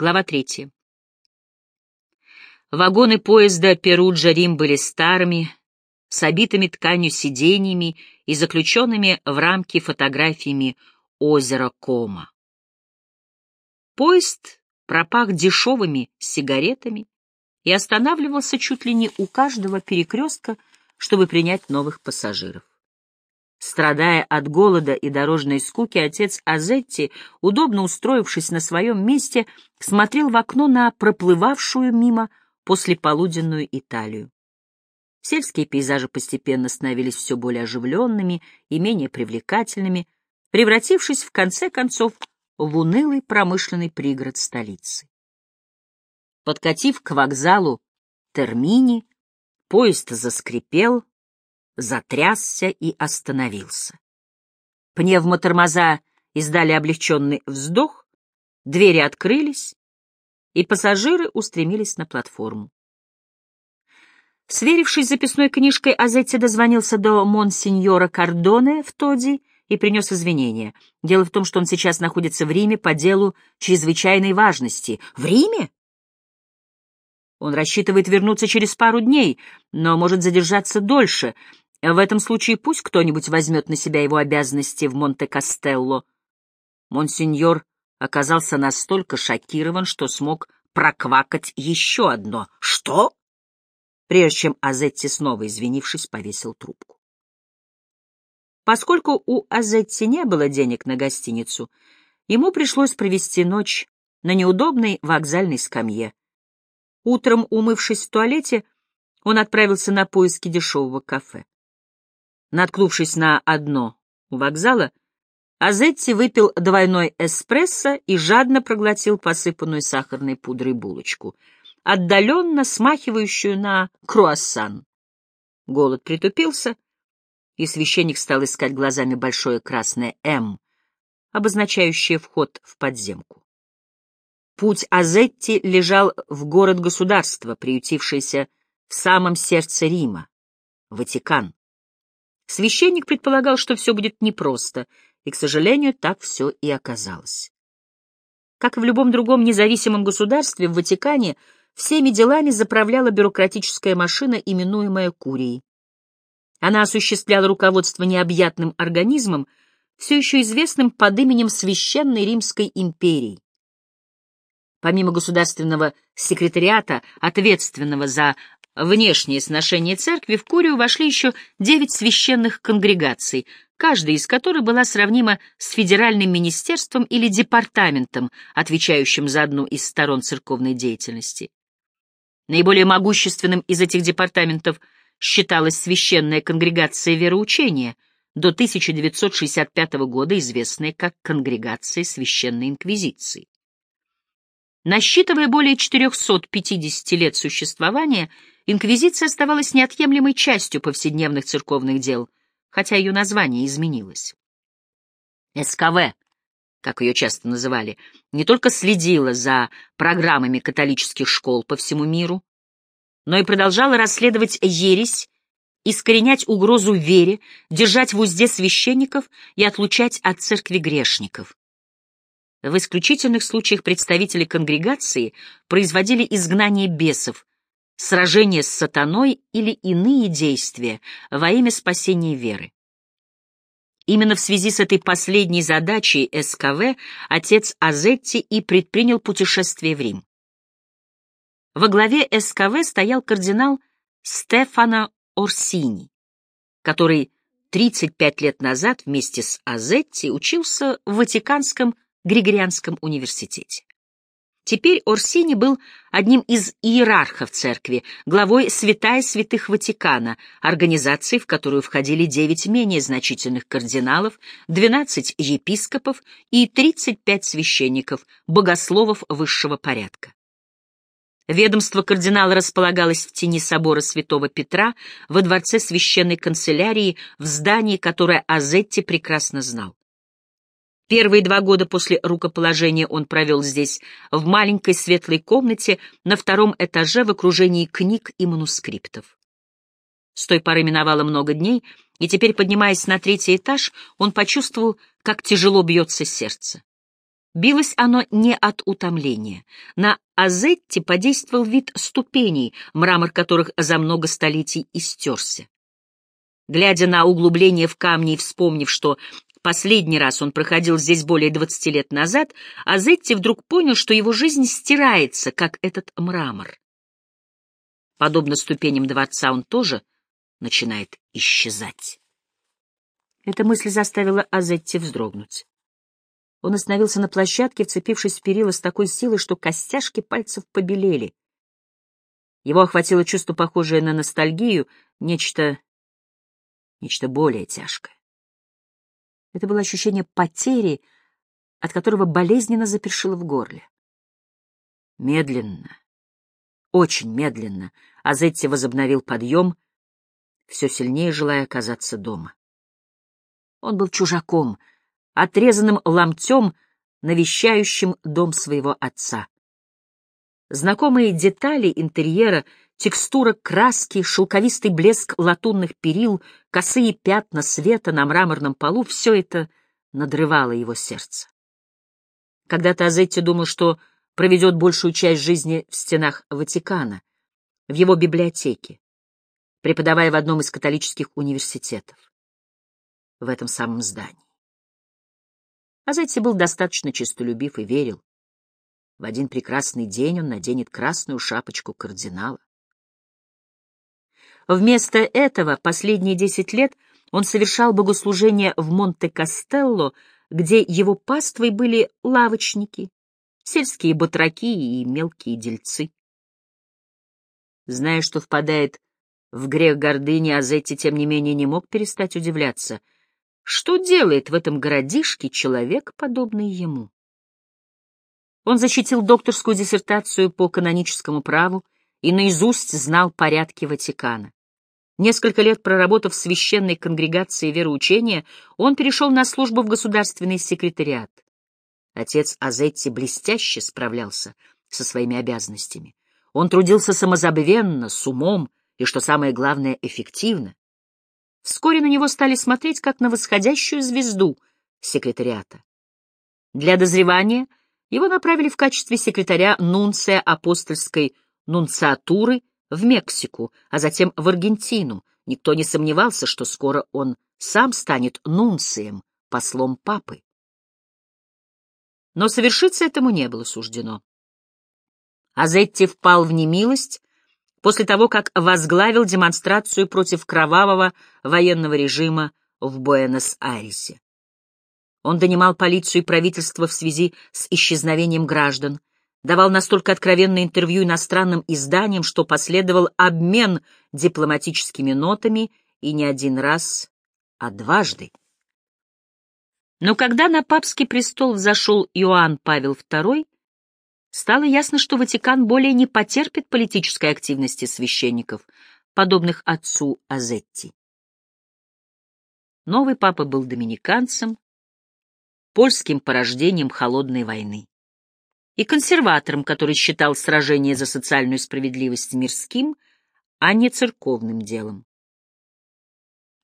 Глава третья. Вагоны поезда Перуджа-Рим были старыми, с обитыми тканью сиденьями и заключенными в рамки фотографиями озера Кома. Поезд пропах дешевыми сигаретами и останавливался чуть ли не у каждого перекрестка, чтобы принять новых пассажиров. Страдая от голода и дорожной скуки, отец Азетти, удобно устроившись на своем месте, смотрел в окно на проплывавшую мимо послеполуденную Италию. Сельские пейзажи постепенно становились все более оживленными и менее привлекательными, превратившись в конце концов в унылый промышленный пригород столицы. Подкатив к вокзалу Термини, поезд заскрипел, затрясся и остановился. Пневмотормоза издали облегченный вздох, двери открылись, и пассажиры устремились на платформу. Сверившись с записной книжкой, Азетти дозвонился до монсеньора Кардоне в Тоди и принес извинения. Дело в том, что он сейчас находится в Риме по делу чрезвычайной важности. В Риме? Он рассчитывает вернуться через пару дней, но может задержаться дольше. В этом случае пусть кто-нибудь возьмет на себя его обязанности в Монте-Кастелло. Монсеньор оказался настолько шокирован, что смог проквакать еще одно. «Что?» Прежде чем Азетти, снова извинившись, повесил трубку. Поскольку у Азетти не было денег на гостиницу, ему пришлось провести ночь на неудобной вокзальной скамье. Утром, умывшись в туалете, он отправился на поиски дешевого кафе. Наткнувшись на одно у вокзала, Азетти выпил двойной эспрессо и жадно проглотил посыпанную сахарной пудрой булочку, отдаленно смахивающую на круассан. Голод притупился, и священник стал искать глазами большое красное «М», обозначающее вход в подземку. Путь Азетти лежал в город-государство, приютившееся в самом сердце Рима, Ватикан. Священник предполагал, что все будет непросто, и, к сожалению, так все и оказалось. Как и в любом другом независимом государстве, в Ватикане всеми делами заправляла бюрократическая машина, именуемая Курией. Она осуществляла руководство необъятным организмом, все еще известным под именем Священной Римской империи. Помимо государственного секретариата, ответственного за внешние сношения церкви в Курию вошли еще девять священных конгрегаций, каждая из которых была сравнима с федеральным министерством или департаментом, отвечающим за одну из сторон церковной деятельности. Наиболее могущественным из этих департаментов считалась священная конгрегация вероучения, до 1965 года известная как Конгрегация Священной Инквизиции. Насчитывая более 450 лет существования, инквизиция оставалась неотъемлемой частью повседневных церковных дел, хотя ее название изменилось. СКВ, как ее часто называли, не только следила за программами католических школ по всему миру, но и продолжала расследовать ересь, искоренять угрозу вере, держать в узде священников и отлучать от церкви грешников. В исключительных случаях представители конгрегации производили изгнание бесов, сражение с сатаной или иные действия во имя спасения веры. Именно в связи с этой последней задачей СКВ отец Азетти и предпринял путешествие в Рим. Во главе СКВ стоял кардинал Стефано Орсини, который 35 лет назад вместе с Азетти учился в Ватиканском Григорианском университете. Теперь Орсини был одним из иерархов церкви, главой Святая Святых Ватикана, организации, в которую входили девять менее значительных кардиналов, 12 епископов и 35 священников, богословов высшего порядка. Ведомство кардинала располагалось в тени собора святого Петра во дворце священной канцелярии в здании, которое Азетти прекрасно знал. Первые два года после рукоположения он провел здесь, в маленькой светлой комнате на втором этаже в окружении книг и манускриптов. С той поры миновало много дней, и теперь, поднимаясь на третий этаж, он почувствовал, как тяжело бьется сердце. Билось оно не от утомления. На Азетте подействовал вид ступеней, мрамор которых за много столетий истерся. Глядя на углубление в камне и вспомнив, что последний раз он проходил здесь более двадцати лет назад, Азетти вдруг понял, что его жизнь стирается, как этот мрамор. Подобно ступеням дворца он тоже начинает исчезать. Эта мысль заставила Азетти вздрогнуть. Он остановился на площадке, вцепившись в перила с такой силой, что костяшки пальцев побелели. Его охватило чувство, похожее на ностальгию, нечто... нечто более тяжкое. Это было ощущение потери, от которого болезненно запершило в горле. Медленно, очень медленно, Азетти возобновил подъем, все сильнее желая оказаться дома. Он был чужаком — отрезанным ломтем, навещающим дом своего отца. Знакомые детали интерьера, текстура краски, шелковистый блеск латунных перил, косые пятна света на мраморном полу — все это надрывало его сердце. Когда-то Азетти думал, что проведет большую часть жизни в стенах Ватикана, в его библиотеке, преподавая в одном из католических университетов, в этом самом здании. Азетти был достаточно честолюбив и верил. В один прекрасный день он наденет красную шапочку кардинала. Вместо этого последние десять лет он совершал богослужения в Монте-Кастелло, где его паствой были лавочники, сельские батраки и мелкие дельцы. Зная, что впадает в грех гордыни, Азетти, тем не менее, не мог перестать удивляться — что делает в этом городишке человек, подобный ему? Он защитил докторскую диссертацию по каноническому праву и наизусть знал порядки Ватикана. Несколько лет проработав в священной конгрегации вероучения, он перешел на службу в государственный секретариат. Отец Азетти блестяще справлялся со своими обязанностями. Он трудился самозабвенно, с умом и, что самое главное, эффективно. Вскоре на него стали смотреть как на восходящую звезду секретариата. Для дозревания его направили в качестве секретаря нунция апостольской нунциатуры в Мексику, а затем в Аргентину. Никто не сомневался, что скоро он сам станет нунцием, послом папы. Но совершиться этому не было суждено. Азетти впал в немилость после того, как возглавил демонстрацию против кровавого военного режима в Буэнос-Айресе. Он донимал полицию и правительство в связи с исчезновением граждан, давал настолько откровенное интервью иностранным изданиям, что последовал обмен дипломатическими нотами и не один раз, а дважды. Но когда на папский престол взошел Иоанн Павел II, стало ясно, что Ватикан более не потерпит политической активности священников, подобных отцу Азетти. Новый папа был доминиканцем, польским порождением холодной войны и консерватором, который считал сражение за социальную справедливость мирским, а не церковным делом.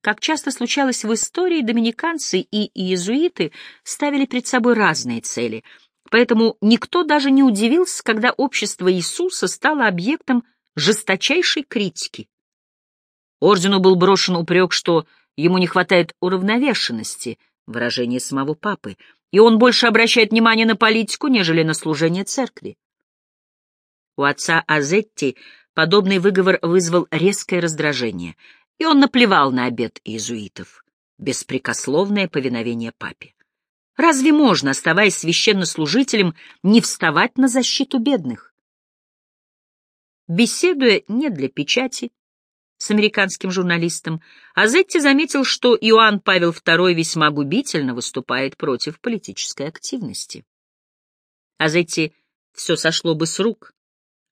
Как часто случалось в истории, доминиканцы и иезуиты ставили перед собой разные цели — Поэтому никто даже не удивился, когда общество Иисуса стало объектом жесточайшей критики. Ордену был брошен упрек, что ему не хватает уравновешенности, выражение самого папы, и он больше обращает внимание на политику, нежели на служение церкви. У отца Азетти подобный выговор вызвал резкое раздражение, и он наплевал на обет иезуитов, беспрекословное повиновение папе. Разве можно, оставаясь священнослужителем, не вставать на защиту бедных? Беседуя не для печати с американским журналистом, Азетти заметил, что Иоанн Павел II весьма губительно выступает против политической активности. Азетти все сошло бы с рук,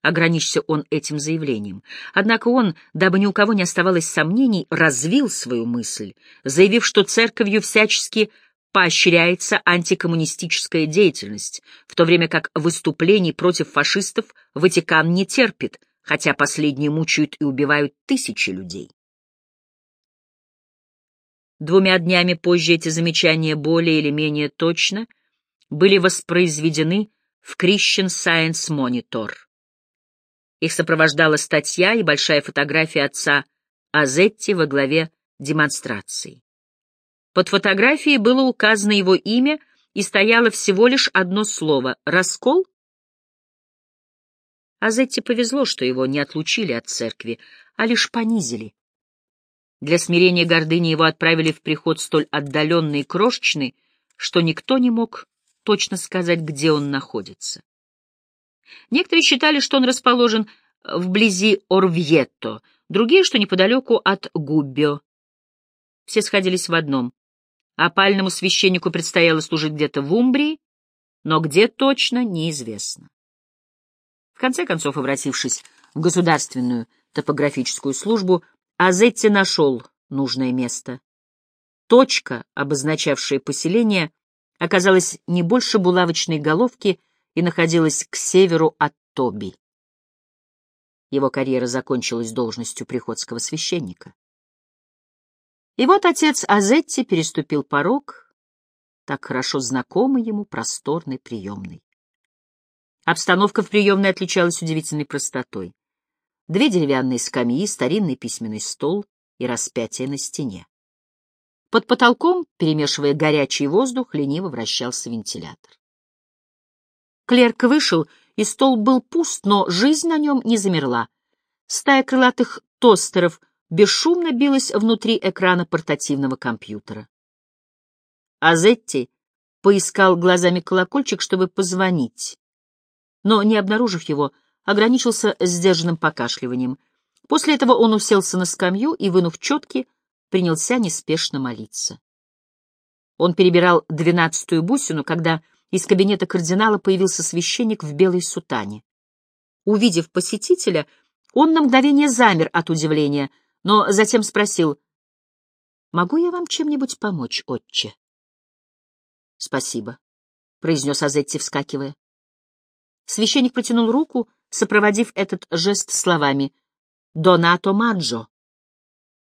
ограничься он этим заявлением. Однако он, дабы ни у кого не оставалось сомнений, развил свою мысль, заявив, что церковью всячески поощряется антикоммунистическая деятельность, в то время как выступлений против фашистов Ватикан не терпит, хотя последние мучают и убивают тысячи людей. Двумя днями позже эти замечания более или менее точно были воспроизведены в Christian Science Monitor. Их сопровождала статья и большая фотография отца Азетти во главе демонстрации. Под фотографией было указано его имя и стояло всего лишь одно слово — «раскол». Азетти повезло, что его не отлучили от церкви, а лишь понизили. Для смирения гордыни его отправили в приход столь отдаленный и крошечный, что никто не мог точно сказать, где он находится. Некоторые считали, что он расположен вблизи Орвьетто, другие, что неподалеку от Губбио. Все сходились в одном. Опальному священнику предстояло служить где-то в Умбрии, но где точно, неизвестно. Конце концов, обратившись в государственную топографическую службу, Азетти нашел нужное место. Точка, обозначавшая поселение, оказалась не больше булавочной головки и находилась к северу от Тоби. Его карьера закончилась должностью приходского священника. И вот отец Азетти переступил порог, так хорошо знакомый ему просторной приемной. Обстановка в приемной отличалась удивительной простотой. Две деревянные скамьи, старинный письменный стол и распятие на стене. Под потолком, перемешивая горячий воздух, лениво вращался вентилятор. Клерк вышел, и стол был пуст, но жизнь на нем не замерла. Стая крылатых тостеров бесшумно билась внутри экрана портативного компьютера. Азетти поискал глазами колокольчик, чтобы позвонить, но, не обнаружив его, ограничился сдержанным покашливанием. После этого он уселся на скамью и, вынув четки, принялся неспешно молиться. Он перебирал двенадцатую бусину, когда из кабинета кардинала появился священник в белой сутане. Увидев посетителя, он на мгновение замер от удивления, но затем спросил, «Могу я вам чем-нибудь помочь, отче?» «Спасибо», — произнес Азетти, вскакивая. Священник протянул руку, сопроводив этот жест словами «Донато Маджо».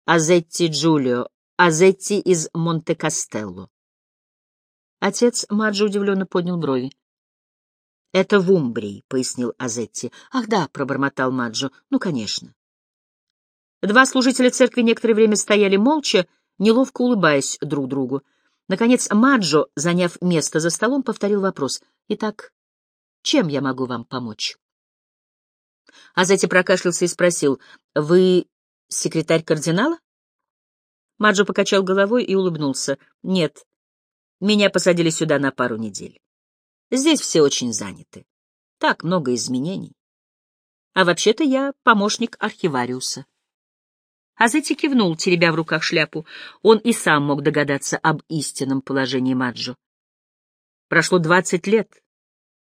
Азетти Джулио, Азетти из Монте-Кастелло. Отец Маджи удивленно поднял брови. «Это в Умбрии», — пояснил Азетти. «Ах да», — пробормотал Маджо, — «ну, конечно». Два служителя церкви некоторое время стояли молча, неловко улыбаясь друг другу. Наконец Маджо, заняв место за столом, повторил вопрос. «Итак, чем я могу вам помочь?» Азетти прокашлялся и спросил. «Вы Секретарь кардинала? Маджо покачал головой и улыбнулся. Нет, меня посадили сюда на пару недель. Здесь все очень заняты. Так много изменений. А вообще-то я помощник архивариуса. Азетти кивнул, теребя в руках шляпу. Он и сам мог догадаться об истинном положении Маджо. Прошло двадцать лет,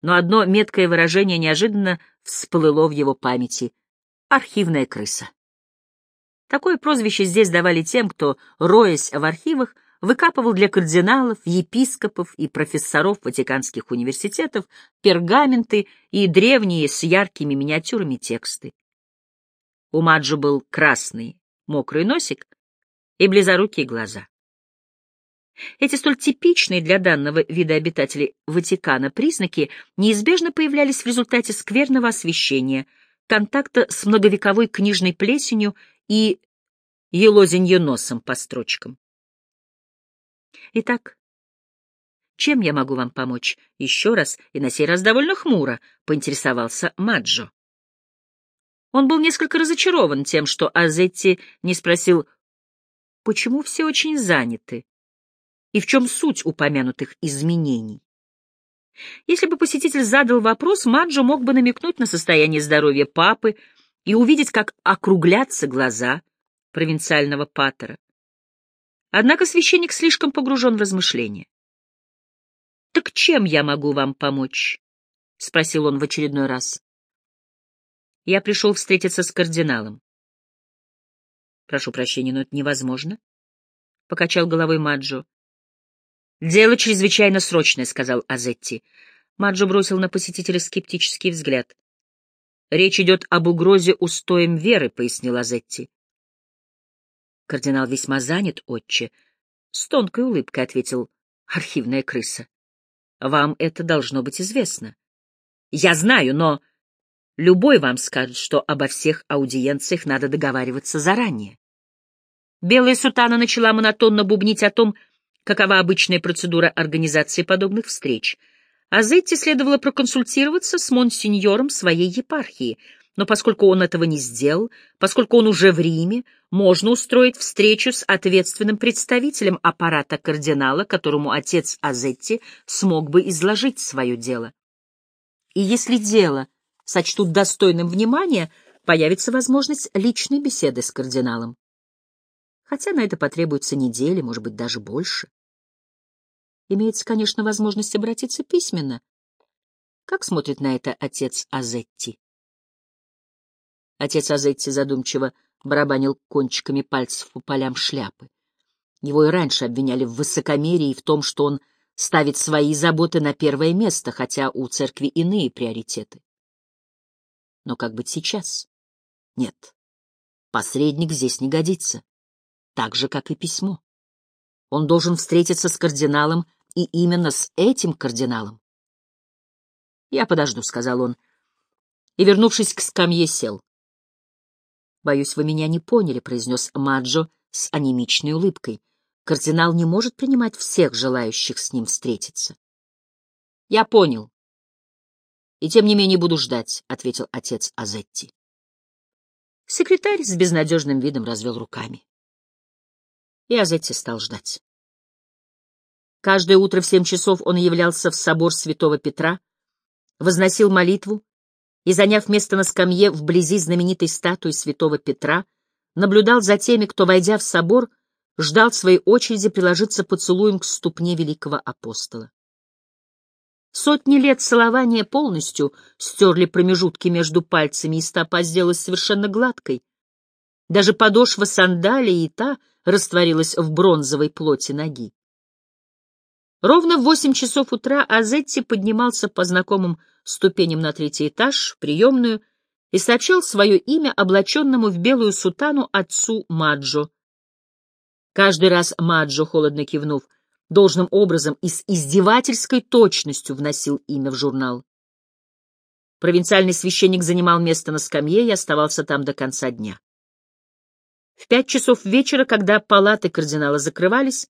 но одно меткое выражение неожиданно всплыло в его памяти — архивная крыса. Такое прозвище здесь давали тем, кто, роясь в архивах, выкапывал для кардиналов, епископов и профессоров ватиканских университетов пергаменты и древние с яркими миниатюрами тексты. У Маджо был красный, мокрый носик и близорукие глаза. Эти столь типичные для данного вида обитателей Ватикана признаки неизбежно появлялись в результате скверного освещения, контакта с многовековой книжной плесенью и елозенье носом по строчкам. Итак, чем я могу вам помочь? Еще раз, и на сей раз довольно хмуро, поинтересовался Маджо. Он был несколько разочарован тем, что Азетти не спросил, почему все очень заняты и в чем суть упомянутых изменений. Если бы посетитель задал вопрос, Маджо мог бы намекнуть на состояние здоровья папы, и увидеть, как округлятся глаза провинциального патера. Однако священник слишком погружен в размышления. «Так чем я могу вам помочь?» — спросил он в очередной раз. «Я пришел встретиться с кардиналом». «Прошу прощения, но это невозможно», — покачал головой Маджо. «Дело чрезвычайно срочное», — сказал Азетти. Маджо бросил на посетителя скептический взгляд. Речь идет об угрозе устоям веры, — пояснил Азетти. Кардинал весьма занят, отче. С тонкой улыбкой ответил архивная крыса. Вам это должно быть известно. Я знаю, но любой вам скажет, что обо всех аудиенциях надо договариваться заранее. Белая сутана начала монотонно бубнить о том, какова обычная процедура организации подобных встреч. А следовало проконсультироваться с монсеньором своей епархии, но поскольку он этого не сделал, поскольку он уже в Риме, можно устроить встречу с ответственным представителем аппарата кардинала, которому отец Азетти смог бы изложить свое дело. И если дело сочтут достойным внимания, появится возможность личной беседы с кардиналом хотя на это потребуется недели, может быть, даже больше. Имеется, конечно, возможность обратиться письменно. Как смотрит на это отец Азетти? Отец Азетти задумчиво барабанил кончиками пальцев по полям шляпы. Его и раньше обвиняли в высокомерии и в том, что он ставит свои заботы на первое место, хотя у церкви иные приоритеты. Но как быть сейчас? Нет, посредник здесь не годится так же, как и письмо. Он должен встретиться с кардиналом, и именно с этим кардиналом. «Я подожду», — сказал он, и, вернувшись к скамье, сел. «Боюсь, вы меня не поняли», — произнес Маджо с анемичной улыбкой. «Кардинал не может принимать всех желающих с ним встретиться». «Я понял. И тем не менее буду ждать», — ответил отец Азетти. Секретарь с безнадежным видом развел руками и Азетти стал ждать. Каждое утро в семь часов он являлся в собор святого Петра, возносил молитву и, заняв место на скамье вблизи знаменитой статуи святого Петра, наблюдал за теми, кто, войдя в собор, ждал своей очереди приложиться поцелуем к ступне великого апостола. Сотни лет целования полностью стерли промежутки между пальцами, и стопа сделалась совершенно гладкой. Даже подошва сандалии и та растворилась в бронзовой плоти ноги. Ровно в восемь часов утра Азетти поднимался по знакомым ступеням на третий этаж, в приемную, и сообщал свое имя облаченному в белую сутану отцу Маджо. Каждый раз Маджо, холодно кивнув, должным образом и с издевательской точностью вносил имя в журнал. Провинциальный священник занимал место на скамье и оставался там до конца дня. В пять часов вечера, когда палаты кардинала закрывались,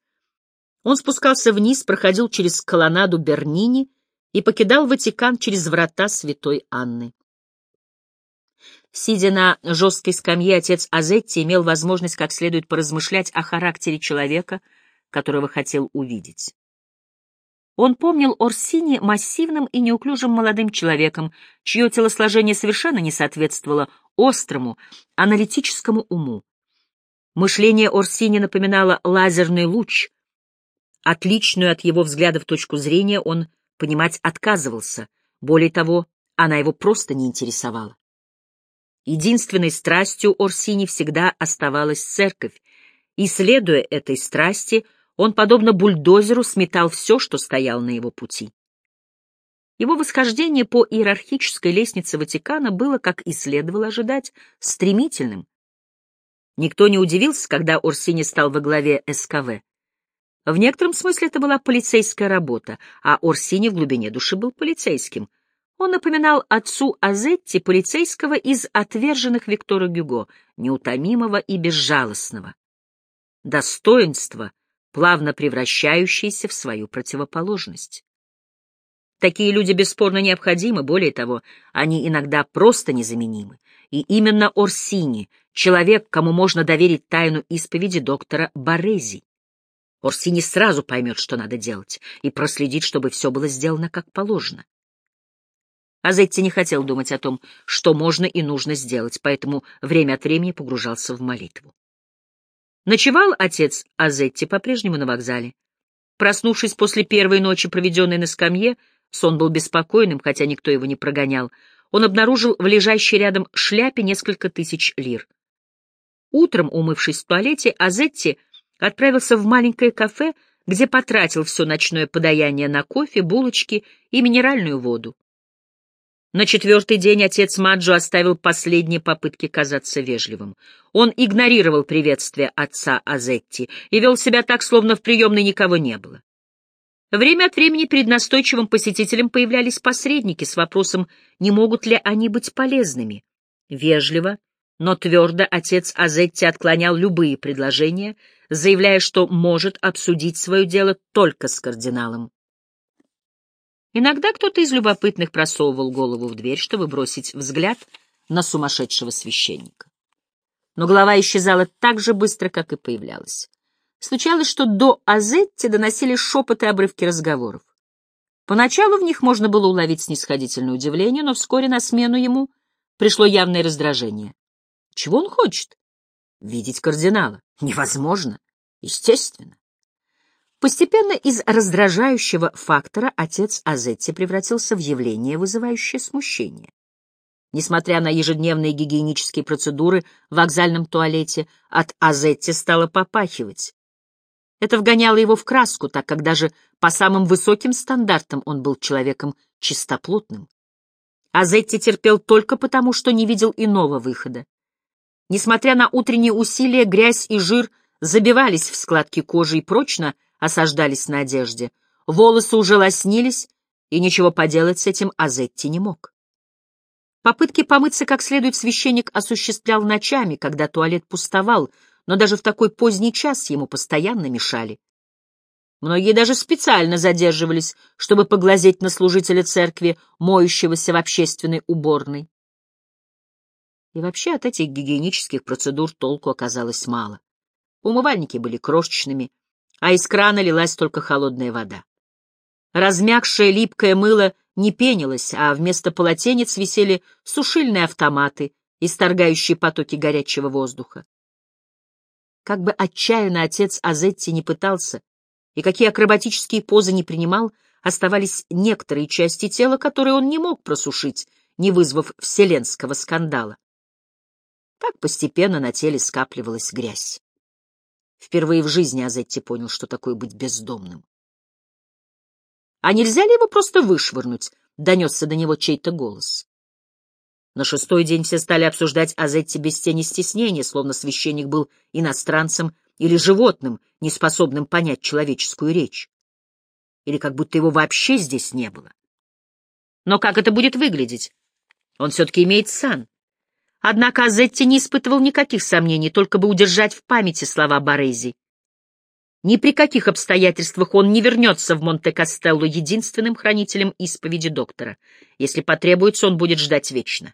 он спускался вниз, проходил через колоннаду Бернини и покидал Ватикан через врата святой Анны. Сидя на жесткой скамье, отец Азетти имел возможность как следует поразмышлять о характере человека, которого хотел увидеть. Он помнил Орсини массивным и неуклюжим молодым человеком, чье телосложение совершенно не соответствовало острому, аналитическому уму. Мышление Орсини напоминало лазерный луч. Отличную от его взглядов точку зрения он понимать отказывался. Более того, она его просто не интересовала. Единственной страстью Орсини всегда оставалась церковь, и, следуя этой страсти, он, подобно бульдозеру, сметал все, что стояло на его пути. Его восхождение по иерархической лестнице Ватикана было, как и следовало ожидать, стремительным, Никто не удивился, когда Орсини стал во главе СКВ. В некотором смысле это была полицейская работа, а Орсини в глубине души был полицейским. Он напоминал отцу Азетти полицейского из отверженных Виктора Гюго, неутомимого и безжалостного. Достоинство, плавно превращающееся в свою противоположность. Такие люди бесспорно необходимы, более того, они иногда просто незаменимы. И именно Орсини, человек, кому можно доверить тайну исповеди доктора Борези. Орсини сразу поймет, что надо делать, и проследит, чтобы все было сделано как положено. Азетти не хотел думать о том, что можно и нужно сделать, поэтому время от времени погружался в молитву. Ночевал отец Азетти по-прежнему на вокзале. Проснувшись после первой ночи, проведенной на скамье, сон был беспокойным, хотя никто его не прогонял, он обнаружил в лежащей рядом шляпе несколько тысяч лир. Утром, умывшись в туалете, Азетти отправился в маленькое кафе, где потратил все ночное подаяние на кофе, булочки и минеральную воду. На четвертый день отец Маджо оставил последние попытки казаться вежливым. Он игнорировал приветствие отца Азетти и вел себя так, словно в приемной никого не было. Время от времени перед настойчивым посетителем появлялись посредники с вопросом, не могут ли они быть полезными. Вежливо, но твердо отец Азетти отклонял любые предложения, заявляя, что может обсудить свое дело только с кардиналом. Иногда кто-то из любопытных просовывал голову в дверь, чтобы бросить взгляд на сумасшедшего священника. Но голова исчезала так же быстро, как и появлялась. Случалось, что до Азетти доносили шепоты и обрывки разговоров. Поначалу в них можно было уловить снисходительное удивление, но вскоре на смену ему пришло явное раздражение. Чего он хочет? Видеть кардинала. Невозможно. Естественно. Постепенно из раздражающего фактора отец Азетти превратился в явление, вызывающее смущение. Несмотря на ежедневные гигиенические процедуры в вокзальном туалете, от Азетти стало попахивать. Это вгоняло его в краску, так как даже по самым высоким стандартам он был человеком чистоплотным. Азетти терпел только потому, что не видел иного выхода. Несмотря на утренние усилия, грязь и жир забивались в складки кожи и прочно осаждались на одежде. Волосы уже лоснились, и ничего поделать с этим Азетти не мог. Попытки помыться как следует священник осуществлял ночами, когда туалет пустовал, но даже в такой поздний час ему постоянно мешали. Многие даже специально задерживались, чтобы поглазеть на служителя церкви, моющегося в общественной уборной. И вообще от этих гигиенических процедур толку оказалось мало. Умывальники были крошечными, а из крана лилась только холодная вода. Размягшее липкое мыло не пенилось, а вместо полотенец висели сушильные автоматы, исторгающие потоки горячего воздуха. Как бы отчаянно отец Азетти не пытался, и какие акробатические позы не принимал, оставались некоторые части тела, которые он не мог просушить, не вызвав вселенского скандала. Так постепенно на теле скапливалась грязь. Впервые в жизни Азетти понял, что такое быть бездомным. «А нельзя ли его просто вышвырнуть?» — донесся до него чей-то голос. На шестой день все стали обсуждать Азетти без тени стеснения, словно священник был иностранцем или животным, неспособным понять человеческую речь. Или как будто его вообще здесь не было. Но как это будет выглядеть? Он все-таки имеет сан. Однако Азетти не испытывал никаких сомнений, только бы удержать в памяти слова Борези. Ни при каких обстоятельствах он не вернется в Монте-Кастелло единственным хранителем исповеди доктора. Если потребуется, он будет ждать вечно.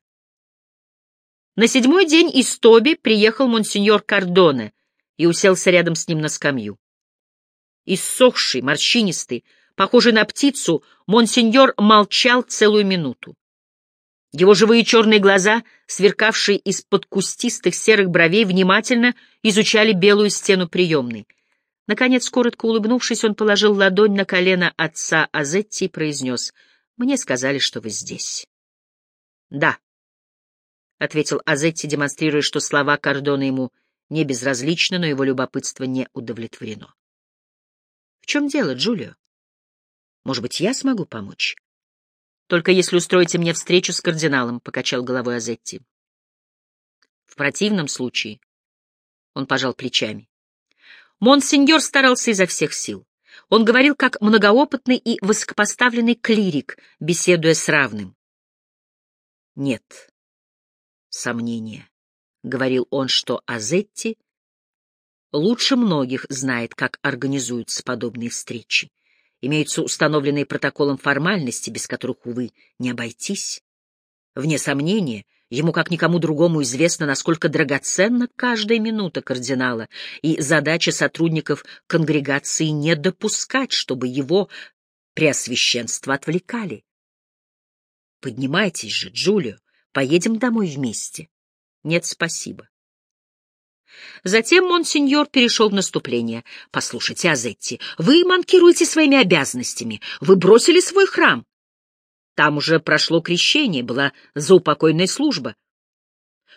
На седьмой день из Тоби приехал монсеньор Кардоне и уселся рядом с ним на скамью. Иссохший, морщинистый, похожий на птицу, монсеньор молчал целую минуту. Его живые черные глаза, сверкавшие из-под кустистых серых бровей, внимательно изучали белую стену приемной. Наконец, коротко улыбнувшись, он положил ладонь на колено отца Азетти и произнес, «Мне сказали, что вы здесь». «Да», — ответил Азетти, демонстрируя, что слова Кордона ему не безразличны, но его любопытство не удовлетворено. «В чем дело, Джулио? Может быть, я смогу помочь?» Только если устроите мне встречу с кардиналом, — покачал головой Азетти. В противном случае он пожал плечами. Монсеньор старался изо всех сил. Он говорил как многоопытный и высокопоставленный клирик, беседуя с равным. Нет сомнения, — говорил он, что Азетти лучше многих знает, как организуются подобные встречи. Имеются установленные протоколом формальности, без которых, увы, не обойтись. Вне сомнения, ему, как никому другому, известно, насколько драгоценна каждая минута кардинала, и задача сотрудников конгрегации не допускать, чтобы его преосвященство отвлекали. Поднимайтесь же, Джулио, поедем домой вместе. Нет, спасибо. Затем монсеньор перешел в наступление. «Послушайте, Азетти, вы манкируете своими обязанностями. Вы бросили свой храм. Там уже прошло крещение, была заупокойная служба.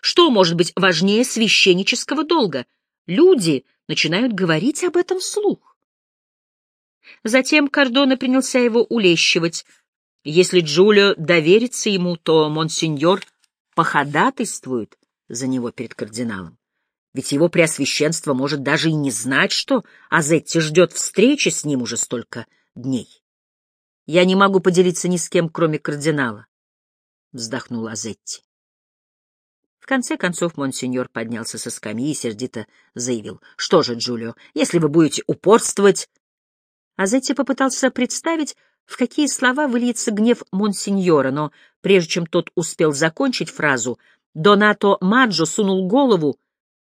Что может быть важнее священнического долга? Люди начинают говорить об этом вслух». Затем Кардона принялся его улещивать. Если Джулио доверится ему, то монсеньор походатайствует за него перед кардиналом. Ведь его преосвященство может даже и не знать, что Азетти ждет встречи с ним уже столько дней. Я не могу поделиться ни с кем, кроме кардинала, — вздохнула Азетти. В конце концов монсеньор поднялся со скамьи и сердито заявил. — Что же, Джулио, если вы будете упорствовать... Азетти попытался представить, в какие слова выльется гнев монсеньора, но прежде чем тот успел закончить фразу, Донато Маджо сунул голову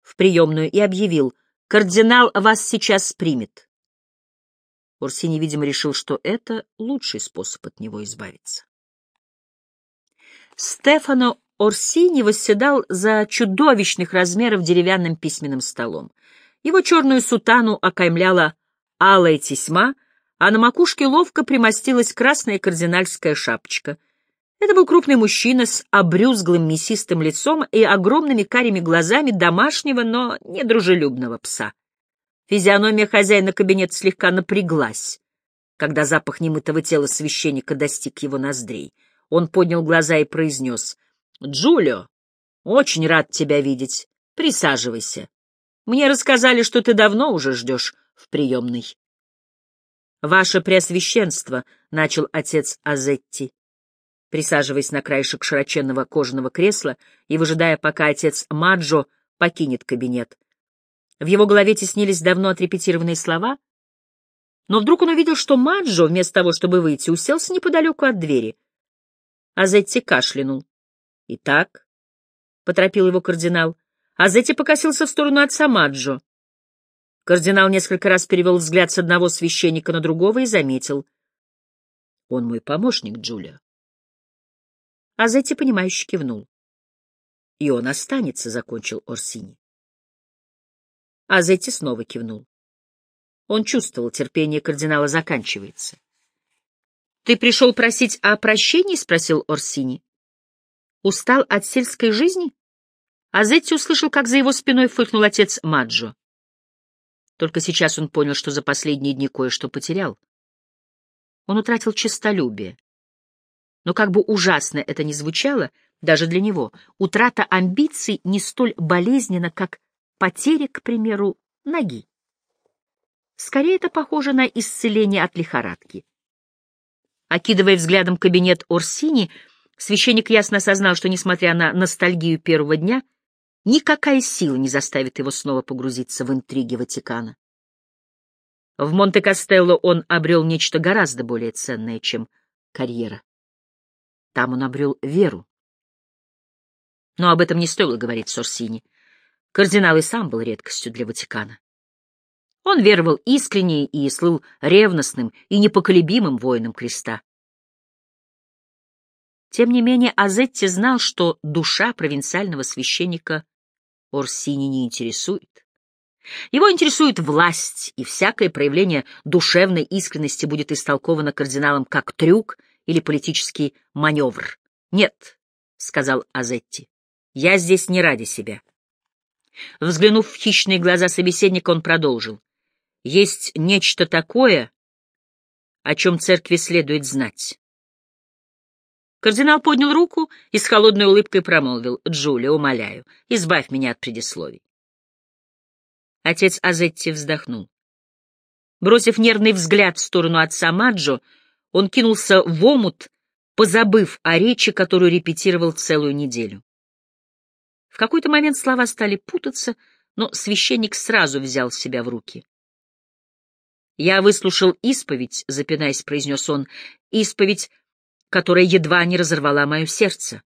в приемную и объявил «Кардинал вас сейчас примет». Урсини, видимо, решил, что это лучший способ от него избавиться. Стефано Орсини восседал за чудовищных размеров деревянным письменным столом. Его черную сутану окаймляла алая тесьма, а на макушке ловко примостилась красная кардинальская шапочка. Это был крупный мужчина с обрюзглым мясистым лицом и огромными карими глазами домашнего, но недружелюбного пса. Физиономия хозяина кабинета слегка напряглась, когда запах немытого тела священника достиг его ноздрей. Он поднял глаза и произнес, «Джулио, очень рад тебя видеть. Присаживайся. Мне рассказали, что ты давно уже ждешь в приемной». «Ваше Преосвященство», — начал отец Азетти, присаживаясь на краешек широченного кожаного кресла и выжидая, пока отец Маджо покинет кабинет. В его голове теснились давно отрепетированные слова, но вдруг он увидел, что Маджо, вместо того, чтобы выйти, уселся неподалеку от двери. Азетти кашлянул. «Итак», — поторопил его кардинал, Азетти покосился в сторону отца Маджо. Кардинал несколько раз перевел взгляд с одного священника на другого и заметил. «Он мой помощник, Джулия». А Зетти, понимающе кивнул. «И он останется», — закончил Орсини. А Зетти снова кивнул. Он чувствовал, терпение кардинала заканчивается. «Ты пришел просить о прощении?» — спросил Орсини. «Устал от сельской жизни?» А Зетти услышал, как за его спиной фыркнул отец Маджо. Только сейчас он понял, что за последние дни кое-что потерял. Он утратил честолюбие. Но как бы ужасно это ни звучало, даже для него, утрата амбиций не столь болезненна, как потеря, к примеру, ноги. Скорее это похоже на исцеление от лихорадки. Окидывая взглядом кабинет Орсини, священник ясно осознал, что, несмотря на ностальгию первого дня, Никакая сила не заставит его снова погрузиться в интриги Ватикана. В Монте-Кастелло он обрел нечто гораздо более ценное, чем карьера. Там он обрел веру. Но об этом не стоило говорить Сорсини. Кардинал и сам был редкостью для Ватикана. Он веровал искренне и слыл ревностным и непоколебимым воином креста. Тем не менее, Азетти знал, что душа провинциального священника Орсини не интересует. Его интересует власть, и всякое проявление душевной искренности будет истолковано кардиналом как трюк или политический маневр. «Нет», — сказал Азетти, — «я здесь не ради себя». Взглянув в хищные глаза собеседника, он продолжил. «Есть нечто такое, о чем церкви следует знать. Кардинал поднял руку и с холодной улыбкой промолвил. «Джулия, умоляю, избавь меня от предисловий». Отец Азетти вздохнул. Бросив нервный взгляд в сторону отца Маджо, он кинулся в омут, позабыв о речи, которую репетировал целую неделю. В какой-то момент слова стали путаться, но священник сразу взял себя в руки. «Я выслушал исповедь», — запинаясь, произнес он, — «исповедь которая едва не разорвала мое сердце.